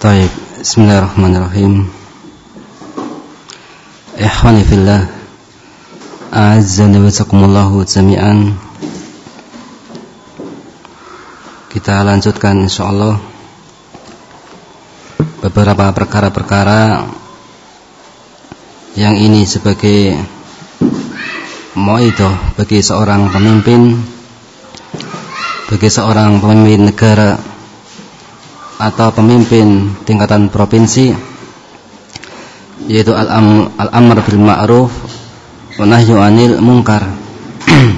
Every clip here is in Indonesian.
Taib. Bismillahirrahmanirrahim. Ikhwani fillah. A'azzani wa taqumullahu jami'an. Kita lanjutkan insyaallah beberapa perkara-perkara yang ini sebagai mauidah bagi seorang pemimpin bagi seorang pemimpin negara atau pemimpin tingkatan provinsi yaitu al-amr bil ma'ruf wa nahyu 'anil munkar.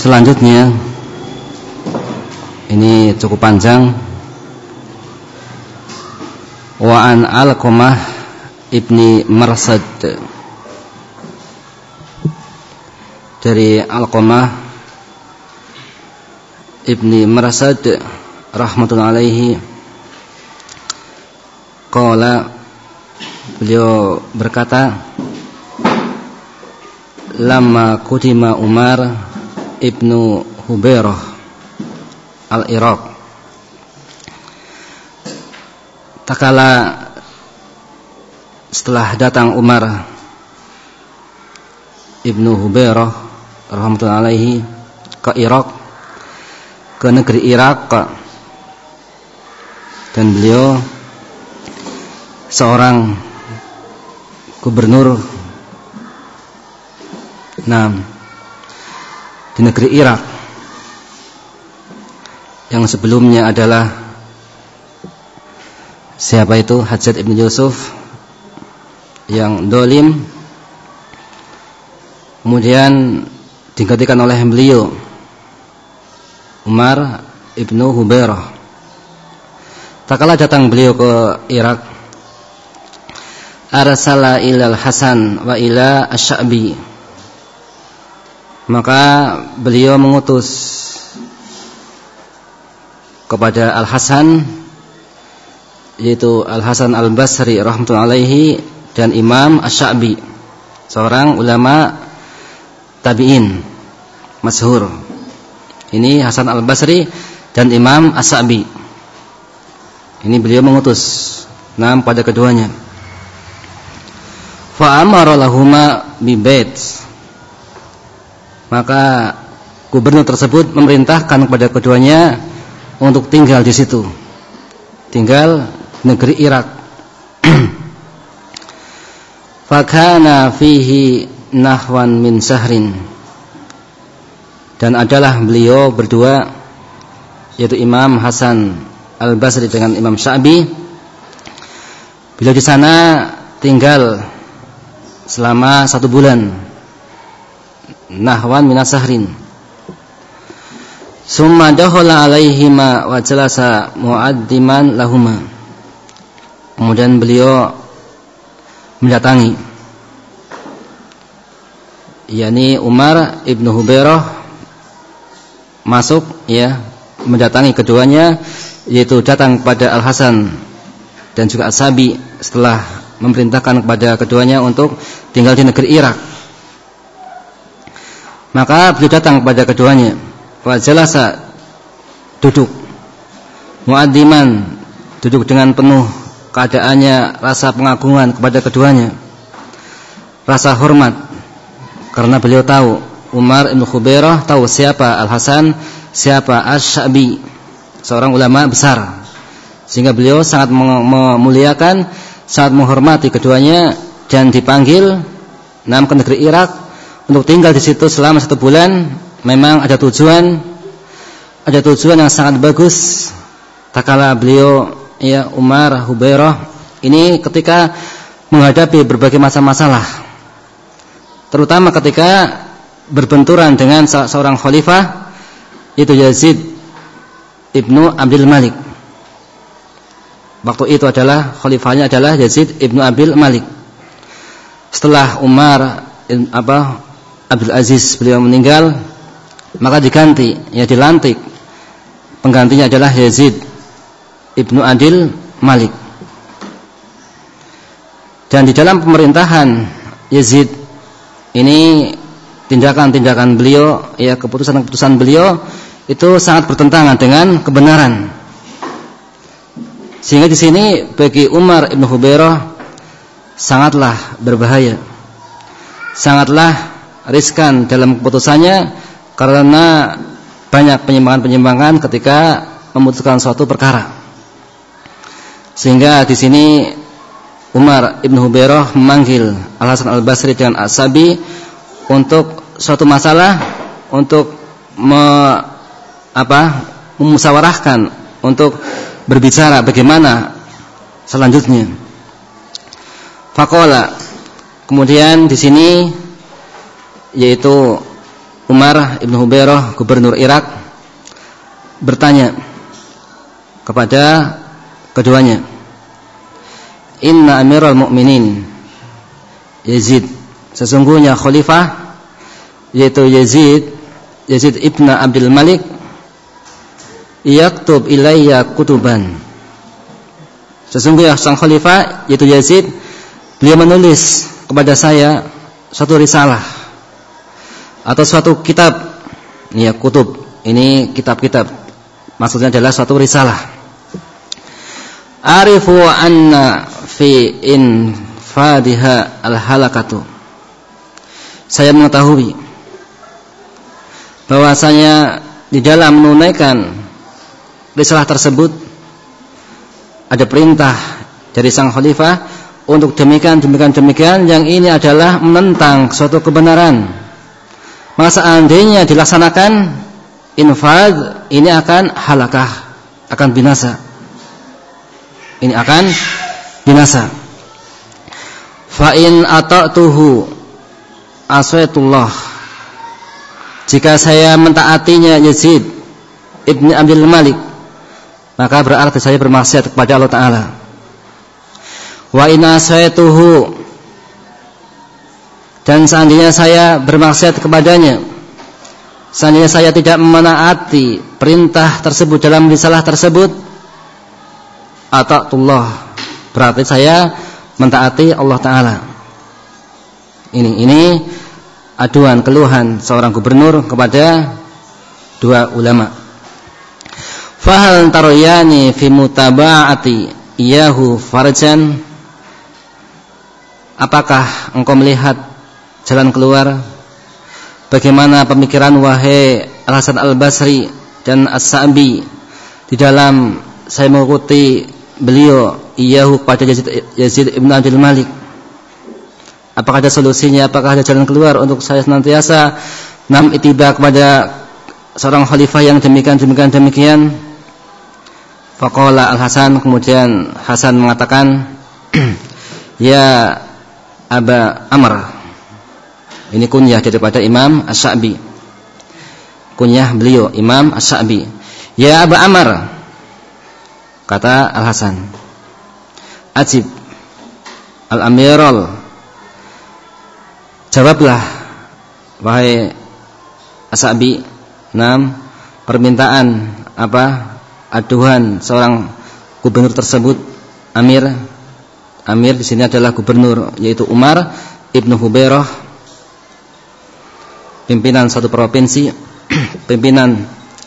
Selanjutnya ini cukup panjang wa an al-qamah ibni marsad dari al-qamah ibni marsad rahmatullah alaihi. Qala beliau berkata lama kutima Umar ibnu Hubairah al-Iraq. Takala setelah datang Umar Ibnu Hubairah rahmatullahi alaihi ke Irak ke negeri Irak dan beliau seorang gubernur nah di negeri Irak yang sebelumnya adalah siapa itu? Hajjat Ibn Yusuf yang dolim kemudian digantikan oleh beliau Umar Ibnu Hubairah tak kala datang beliau ke Irak arsala ilal Hasan wa ila Asy-Sya'bi maka beliau mengutus kepada Al Hasan yaitu Al Hasan Al Basri rahmatullahi dan Imam Asy-Sya'bi seorang ulama tabi'in masyhur. Ini Hasan Al Basri dan Imam Asy-Sya'bi ini beliau mengutus nam pada keduanya fa amara maka gubernur tersebut memerintahkan kepada keduanya untuk tinggal di situ. Tinggal negeri Irak. Fakana fihi nahwan min sahrin. Dan adalah beliau berdua yaitu Imam Hasan Al-Basri dengan Imam Syabi. Beliau di sana tinggal selama satu bulan. Nahwan min sahrin Summa dakhala alaihima wa jalasa muaddiman lahuma. Kemudian beliau mendatangi yakni Umar Ibnu Hubairah masuk ya mendatangi keduanya yaitu datang kepada Al Hasan dan juga As-Sabi setelah memerintahkan kepada keduanya untuk tinggal di negeri Irak. Maka beliau datang kepada keduanya. Wa jalasa duduk. Muaddiman duduk dengan penuh keadaannya rasa pengagungan kepada keduanya. Rasa hormat karena beliau tahu Umar Ibn Khubairah tahu siapa Al-Hasan siapa Asy-Sya'bi seorang ulama besar. Sehingga beliau sangat memuliakan sangat menghormati keduanya dan dipanggil nam ke negeri Irak untuk tinggal di situ selama satu bulan. Memang ada tujuan ada tujuan yang sangat bagus. Tak kala beliau ya Umar Hubairah ini ketika menghadapi berbagai masalah-masalah terutama ketika berbenturan dengan seorang khalifah itu Yazid Ibnu Abdul Malik. Waktu itu adalah khalifahnya adalah Yazid Ibnu Abdul Malik. Setelah Umar apa Abdul Aziz beliau meninggal maka diganti ya dilantik. Penggantinya adalah Yazid ibnu Adil Malik. Dan di dalam pemerintahan Yazid ini tindakan-tindakan beliau ya keputusan-keputusan beliau itu sangat bertentangan dengan kebenaran Sehingga di sini bagi Umar Ibn Hubairah sangatlah berbahaya. Sangatlah riskan dalam keputusannya karena banyak penyimpangan-penyimpangan ketika memutuskan suatu perkara. Sehingga di sini Umar Ibn Hubairah memanggil Al Hasan Al Basri dengan Asabi untuk suatu masalah untuk me, apa, memusyawarahkan untuk berbicara bagaimana selanjutnya. Fakola. Kemudian di sini yaitu Umar ibn Hubairah, gubernur Irak, bertanya kepada keduanya, Inna Amirul Mukminin Yazid, sesungguhnya khalifah yaitu Yazid, Yazid ibn Abdul Malik yaktub ilayya kutuban. Sesungguhnya sang khalifah yaitu Yazid beliau menulis kepada saya satu risalah atau suatu kitab. Ya kutub. Ini kitab-kitab. Maksudnya adalah suatu risalah. Arifu anna fi in fadiha al halakatu saya mengetahui bahwasanya di dalam menunaikan risalah tersebut ada perintah dari sang khalifah untuk demikian demikian demikian yang ini adalah menentang suatu kebenaran. Maka seandainya dilaksanakan infad ini akan halakah, akan binasa. Ini akan binasa. Fa in ata'tuhu aswaitullah. Jika saya mentaatinya Yazid Ibni Abdul Malik maka berarti saya bermaksiat kepada Allah Taala. Wa inna sayyatuhu dan seandainya saya bermaksiat kepadanya, seandainya saya tidak menaati perintah tersebut dalam risalah tersebut, Allah berarti saya mentaati Allah Taala. Ini ini aduan keluhan seorang gubernur kepada dua ulama. Fahal taroyani fi mutaba'ati iyahu farjan? Apakah engkau melihat jalan keluar? Bagaimana pemikiran wahai Al-Hasan Al-Basri dan As-Sa'bi Di dalam saya mengikuti beliau Iyahu kepada Yazid, Yazid Ibn Abdul Malik? Apakah ada solusinya? Apakah ada jalan keluar untuk saya senantiasa Nam itiba kepada seorang khalifah yang demikian demikian demikian Faqala Al-Hasan kemudian Hasan mengatakan Ya Aba Amr Ini kunyah daripada Imam As-Sa'bi. Kunyah beliau Imam As-Sa'bi. Ya Aba Amr Kata Al-Hasan Ajib Al-Amiral Jawablah Wahai As-Sa'bi Enam Permintaan Apa aduhan seorang gubernur tersebut Amir. Amir di sini adalah gubernur yaitu Umar Ibnu Hubairah pimpinan satu provinsi pimpinan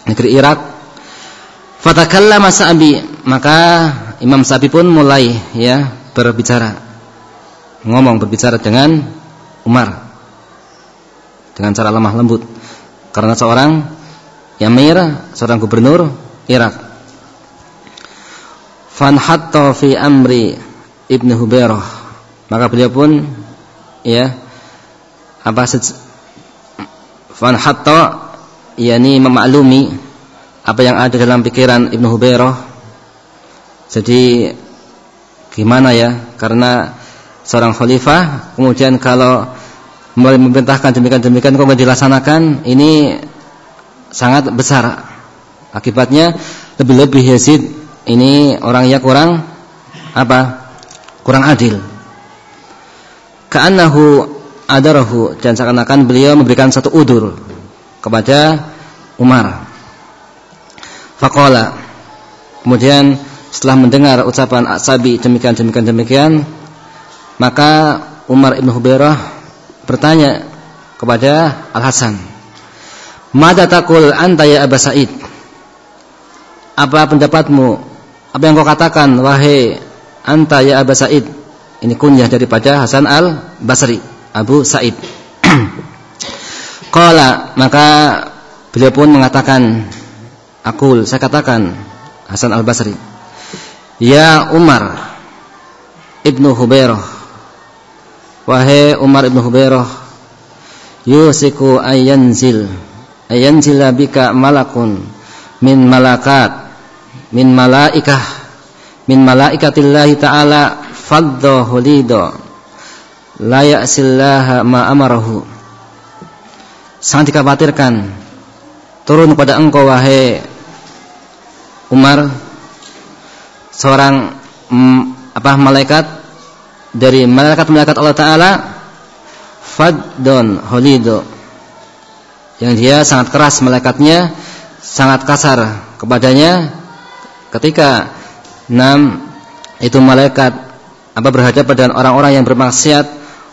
negeri Irak. Fatakallama Sa'bi maka Imam Sa'bi pun mulai ya berbicara ngomong berbicara dengan Umar dengan cara lemah lembut. Karena seorang Yamir seorang gubernur Irak fanhatta fi amri Ibnu Hubairah. Maka beliau pun ya apa fanhatta yakni memaklumi apa yang ada dalam pikiran Ibnu Hubairah. Jadi gimana ya? Karena seorang khalifah kemudian kalau memerintahkan demikian-demikian kemudian dilaksanakan? Ini sangat besar. Akibatnya lebih-lebih Yazid ini orang yang kurang apa? Kurang adil. Ka'annahu adarahu dan seakan-akan beliau memberikan satu udur kepada Umar. Faqala kemudian setelah mendengar ucapan Asabi demikian demikian demikian maka Umar Ibn Hubairah bertanya kepada Al Hasan Mada takul anta ya Sa'id Apa pendapatmu apa yang kau katakan wahai anta ya Abu Sa'id? Ini kunyah daripada Hasan al-Basri Abu Sa'id. Qala maka beliau pun mengatakan akul saya katakan Hasan al-Basri Ya Umar Ibnu Hubairah Wahai Umar Ibnu Hubairah Yusiku ayanzil Ayanzila bika malakun Min malakat Min malaikah Min malaikatillahi ta'ala Fadda hulido La ya'sillaha ma'amarahu Sangat dikhawatirkan Turun pada engkau wahai Umar Seorang mm, apa malaikat dari malaikat-malaikat Allah taala faddon holido yang dia sangat keras malaikatnya sangat kasar kepadanya ketika enam itu malaikat apa berhadapan dengan orang-orang yang bermaksiat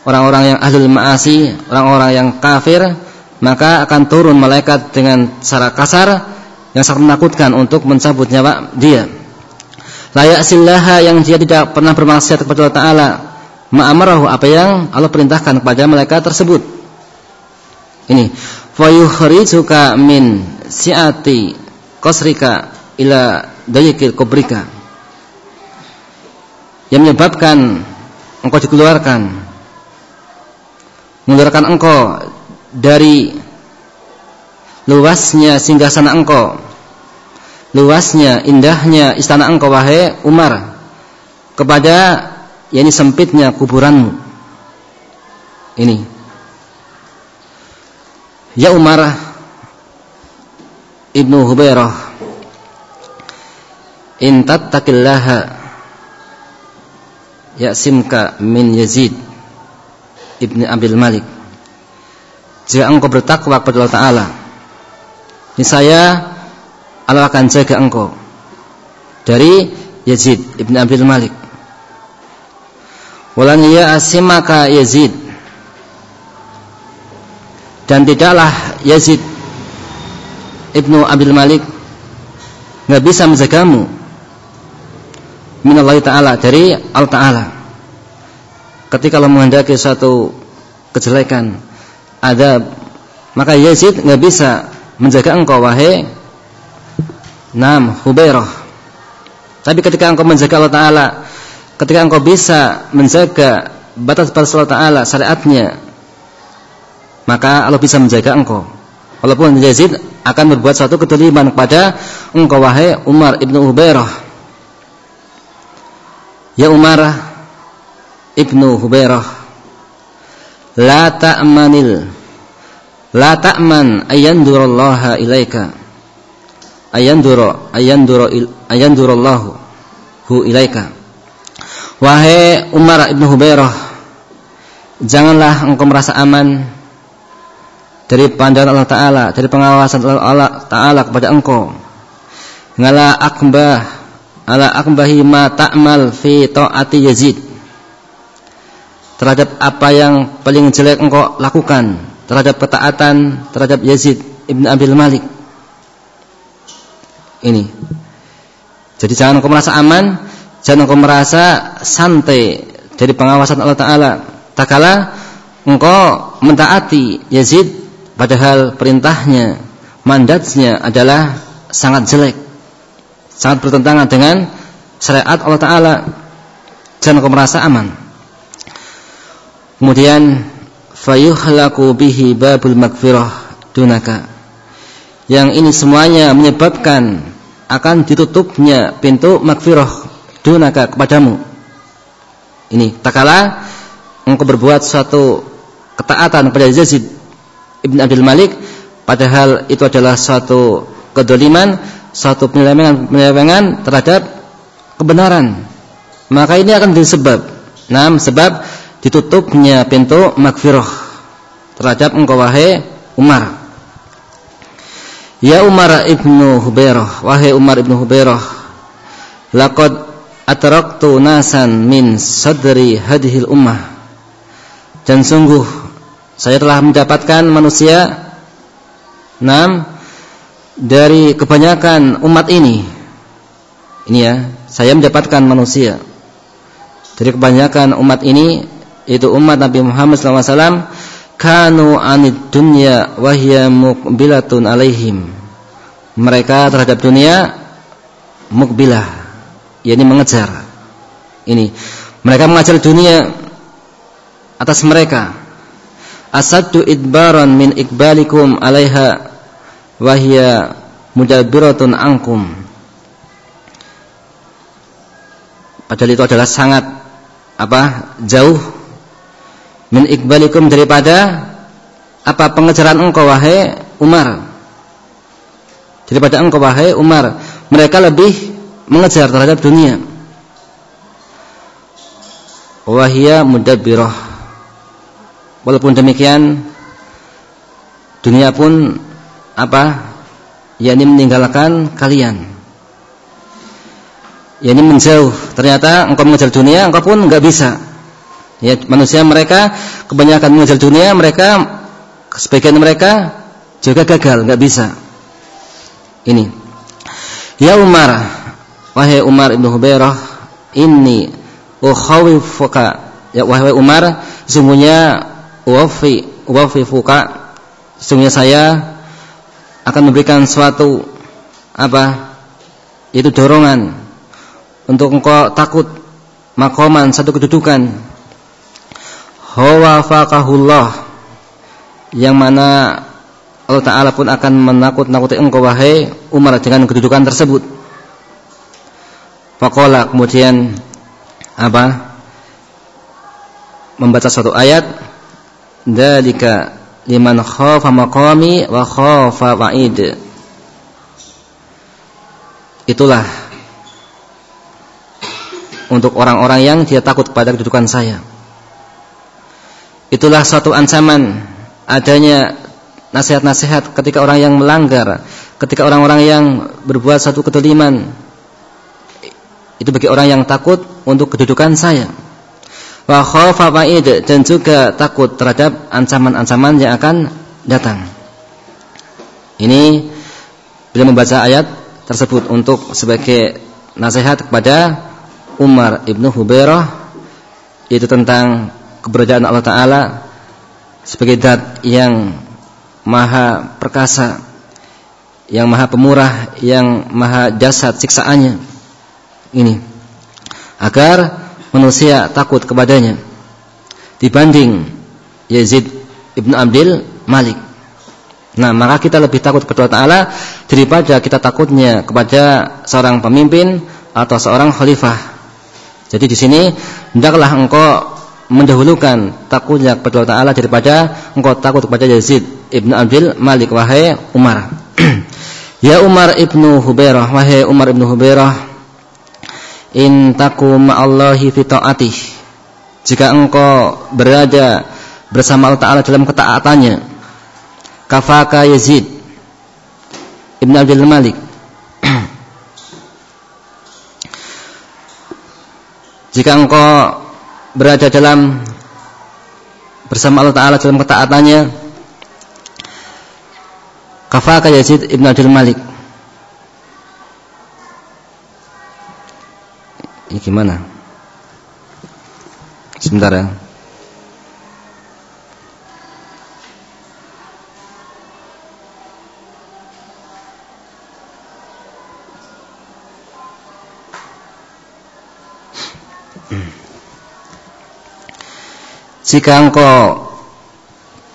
orang-orang yang ahlul maasi orang-orang yang kafir maka akan turun malaikat dengan cara kasar yang sangat menakutkan untuk mencabut nyawa dia. Layak sillaha yang dia tidak pernah bermaksiat kepada Allah Taala ma'amarahu apa yang Allah perintahkan kepada mereka tersebut. Ini fayukhrijuka min si'ati qasrika ila dayikil kubrika yang menyebabkan engkau dikeluarkan mengeluarkan engkau dari luasnya singgasana engkau luasnya, indahnya istana engkau wahai Umar kepada yakni sempitnya kuburanmu. Ini. Ya Umar Ibnu Hubairah in tattaqillaha ya'simka min Yazid Ibnu Abil Malik. Jika engkau bertakwa kepada Allah Ta'ala ini saya Allah akan jaga engkau dari Yazid ibn Abdul Malik. Walan asimaka Yazid. Dan tidaklah Yazid ibnu Abdul Malik nggak bisa menjagamu minallah taala dari Allah taala. Ketika Allah menghendaki suatu kejelekan ada maka Yazid nggak bisa menjaga engkau wahai Naam, Hubairah. Tapi ketika engkau menjaga Allah Ta'ala Ketika engkau bisa menjaga Batas-batas Allah Ta'ala Syariatnya Maka Allah bisa menjaga engkau. Walaupun Yazid akan berbuat suatu keterliban kepada Engkau wahai Umar ibnu Hubairah Ya Umar ibnu Hubairah La ta'manil La ta'man ayandurallaha ilaika ayanduro ayanduro ayandurallahu hu ilaika. Wahai Umar ibnu Hubairah janganlah engkau merasa aman dari pandangan Allah Taala dari pengawasan Allah Taala kepada engkau. Ngala akbah ala akbahi ma ta'mal fi ta'ati Yazid terhadap apa yang paling jelek engkau lakukan terhadap ketaatan terhadap Yazid ibn Abil Malik ini. Jadi jangan kau merasa aman, jangan kau merasa santai dari pengawasan Allah Taala. Tak kala engkau mentaati Yazid padahal perintahnya, mandatnya adalah sangat jelek. Sangat bertentangan dengan syariat Allah Taala. Jangan kau merasa aman. Kemudian fayuhlaku bihi babul magfirah dunaka. Yang ini semuanya menyebabkan akan ditutupnya pintu makfirah dunaka kepadamu. Ini tak kala engkau berbuat suatu ketaatan kepada Yazid Ibn Abdul Malik padahal itu adalah suatu kedoliman, suatu penyelewengan, terhadap kebenaran. Maka ini akan disebab Nah, sebab ditutupnya pintu makfirah terhadap engkau wahai Umar. Ya Umar ibnu Hubairah Wahai Umar ibnu Hubairah Laqad atraktu nasan min sadri hadhil ummah Dan sungguh Saya telah mendapatkan manusia Enam Dari kebanyakan umat ini Ini ya saya mendapatkan manusia. Jadi kebanyakan umat ini itu umat Nabi Muhammad SAW kanu anid dunya wahya mukbilatun alaihim. Mereka terhadap dunia mukbilah, yakni mengejar. Ini mereka mengajar dunia atas mereka. Asaddu idbaran min ikbalikum alaiha wahya mudabbiratun ankum. Padahal itu adalah sangat apa? jauh min ikbalikum daripada apa pengejaran engkau wahai Umar. Daripada engkau wahai Umar, mereka lebih mengejar terhadap dunia. Wahia mudabbirah. Walaupun demikian dunia pun apa? yakni meninggalkan kalian. yakni menjauh. Ternyata engkau mengejar dunia, engkau pun enggak bisa. Ya, manusia mereka kebanyakan mengejar dunia, mereka sebagian mereka juga gagal, enggak bisa. Ini. Ya Umar, wahai Umar ibnu Hubairah, ini ukhawifuka. Ya wahai Umar, sesungguhnya wafi wafi fuka, sesungguhnya saya akan memberikan suatu apa? Itu dorongan untuk engkau takut makoman satu kedudukan hawa faqahullah yang mana Allah Ta'ala pun akan menakut-nakuti engkau wahai Umar dengan kedudukan tersebut Fakola kemudian apa membaca suatu ayat dalika liman khafa maqami wa khafa wa'id itulah untuk orang-orang yang dia takut pada kedudukan saya Itulah suatu ancaman adanya nasihat-nasihat ketika orang yang melanggar, ketika orang-orang yang berbuat satu kedoliman. Itu bagi orang yang takut untuk kedudukan saya. Wa khafa dan juga takut terhadap ancaman-ancaman yang akan datang. Ini beliau membaca ayat tersebut untuk sebagai nasihat kepada Umar ibnu Hubairah itu tentang keberadaan Allah Ta'ala sebagai dat yang maha perkasa yang maha pemurah yang maha jasad siksaannya ini agar manusia takut kepadanya dibanding Yazid ibn Abdul Malik nah maka kita lebih takut kepada Allah Ta'ala daripada kita takutnya kepada seorang pemimpin atau seorang khalifah jadi di sini hendaklah engkau mendahulukan takutnya kepada Allah Taala daripada engkau takut kepada Yazid ibnu Abdul Malik wahai Umar. ya Umar ibnu Hubairah wahai Umar ibnu Hubairah in takum Allahi fi taatih jika engkau berada bersama Allah Taala dalam ketaatannya kafaka Yazid ibnu Abdul Malik. Jika engkau berada dalam bersama Allah Taala dalam ketaatannya kafaka Yazid ibn Abdul Malik ini gimana sebentar ya Jika engkau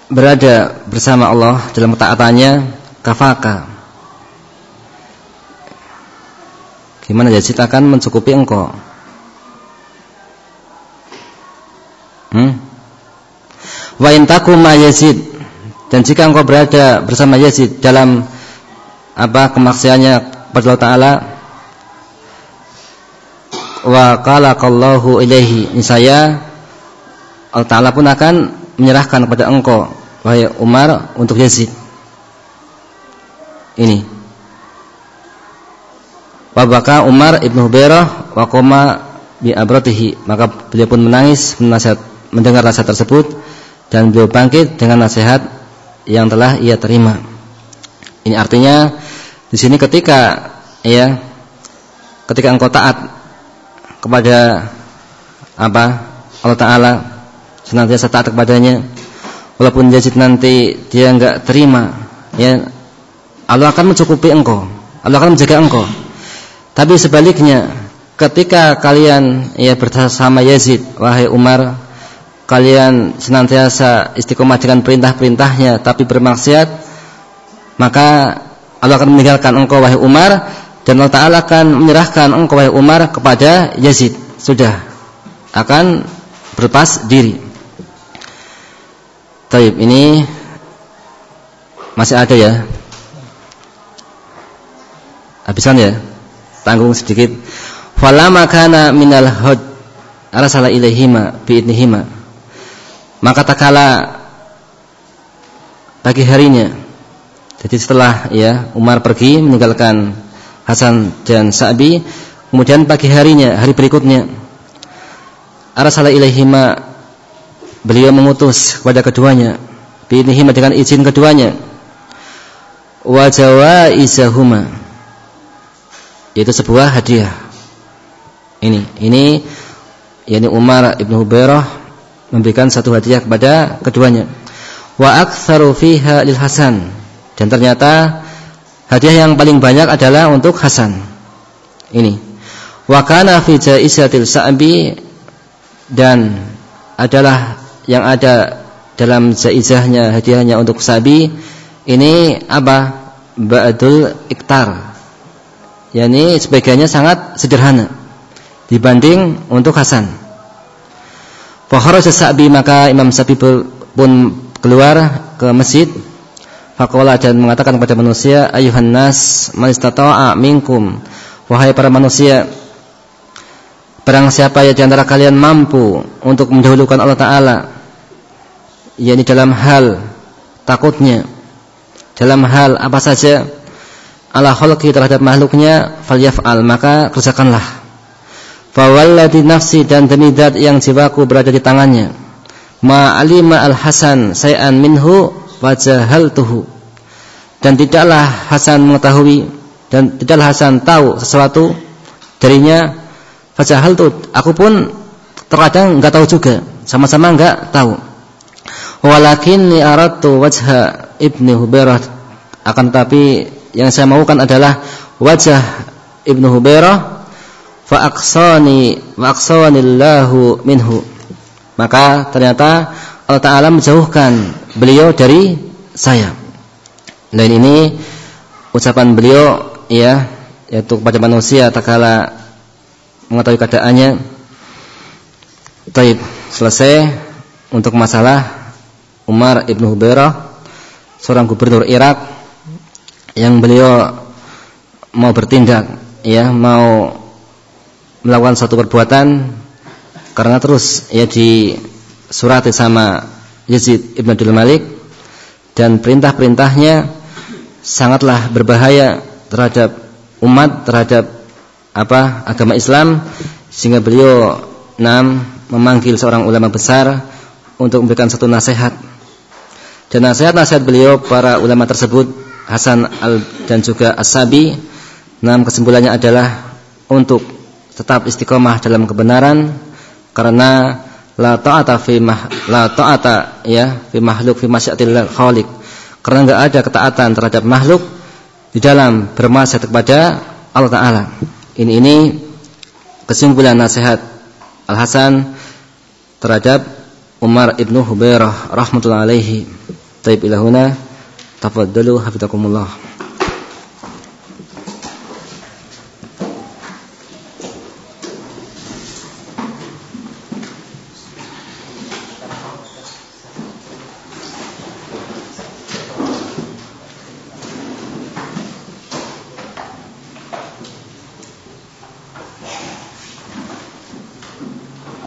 berada bersama Allah dalam ketaatannya, kafaka. Gimana Yazid akan mencukupi engkau? Hmm? Wa intakuma Yazid dan jika engkau berada bersama Yazid dalam apa kemaksiannya kepada Allah Taala wa qala qallahu ilaihi saya Allah Ta'ala pun akan menyerahkan kepada engkau wahai Umar untuk Yazid ini Wabaka Umar ibnu Hubairah wa koma bi abratihi. Maka beliau pun menangis mendengar nasihat tersebut dan beliau bangkit dengan nasihat yang telah ia terima. Ini artinya di sini ketika ya ketika engkau taat kepada apa? Allah Taala senantiasa taat kepadanya walaupun Yazid nanti dia enggak terima ya Allah akan mencukupi engkau. Allah akan menjaga engkau tapi sebaliknya ketika kalian ya bersama Yazid wahai Umar kalian senantiasa istiqomah dengan perintah-perintahnya tapi bermaksiat maka Allah akan meninggalkan engkau wahai Umar dan Allah Taala akan menyerahkan engkau wahai Umar kepada Yazid sudah akan berlepas diri. Taib ini masih ada ya. Habiskan ya. Tanggung sedikit. Falama kana minal hud arsala ilaihima biidnihima. Maka takala pagi harinya. Jadi setelah ya Umar pergi meninggalkan Hasan dan Sa'bi kemudian pagi harinya hari berikutnya arsala ilaihima beliau mengutus kepada keduanya biinihima dengan izin keduanya wa jawaizahuma yaitu sebuah hadiah ini ini yakni Umar ibnu Hubairah memberikan satu hadiah kepada keduanya wa aktsaru fiha lil Hasan dan ternyata Hadiah yang paling banyak adalah untuk Hasan. Ini. Wa kana fi jaisatil Sa'bi dan adalah yang ada dalam jaizahnya hadiahnya untuk Sa'bi ini apa? Ba'dul iktar. Yani sebagiannya sangat sederhana dibanding untuk Hasan. Fa kharaja Sa'bi maka Imam Sa'bi pun keluar ke masjid Faqala dan mengatakan kepada manusia, ayuhan nas, man istata'a minkum. Wahai para manusia, barang siapa yang di antara kalian mampu untuk mendahulukan Allah taala, yakni dalam hal takutnya, dalam hal apa saja ala khalqi terhadap makhluknya, falyaf'al, maka kerjakanlah. Fawalladhi nafsi dan demi zat yang jiwaku berada di tangannya. Ma'alima al-hasan say'an minhu tuhu dan tidaklah Hasan mengetahui dan tidaklah Hasan tahu sesuatu darinya tuh aku pun terkadang enggak tahu juga sama-sama enggak tahu walakin ni aradtu wajha ibni Hubairah akan tapi yang saya maukan adalah wajah ibnu Hubairah fa aqsani wa aqsanillahu minhu maka ternyata Allah Ta'ala menjauhkan beliau dari saya. Dan ini ucapan beliau ya yaitu kepada manusia tak kala mengetahui keadaannya. Taib selesai untuk masalah Umar ibnu Hubairah seorang gubernur Irak yang beliau mau bertindak ya mau melakukan suatu perbuatan karena terus ya di surati sama Yazid ibn Abdul Malik dan perintah-perintahnya sangatlah berbahaya terhadap umat terhadap apa agama Islam sehingga beliau enam memanggil seorang ulama besar untuk memberikan satu nasihat. Dan nasihat-nasihat beliau para ulama tersebut Hasan al dan juga As-Sabi. Enam kesimpulannya adalah untuk tetap istiqomah dalam kebenaran karena la ta'ata fi mah la ta'ata ya fi makhluk fi masyiatil khaliq. Karena enggak ada ketaatan terhadap makhluk di dalam bermaksiat kepada Allah taala. Ini ini kesimpulan nasihat Al Hasan terhadap Umar ibnu Hubairah rahmatullahi alaihi. Taib ilahuna Tafaddalu hafizakumullah.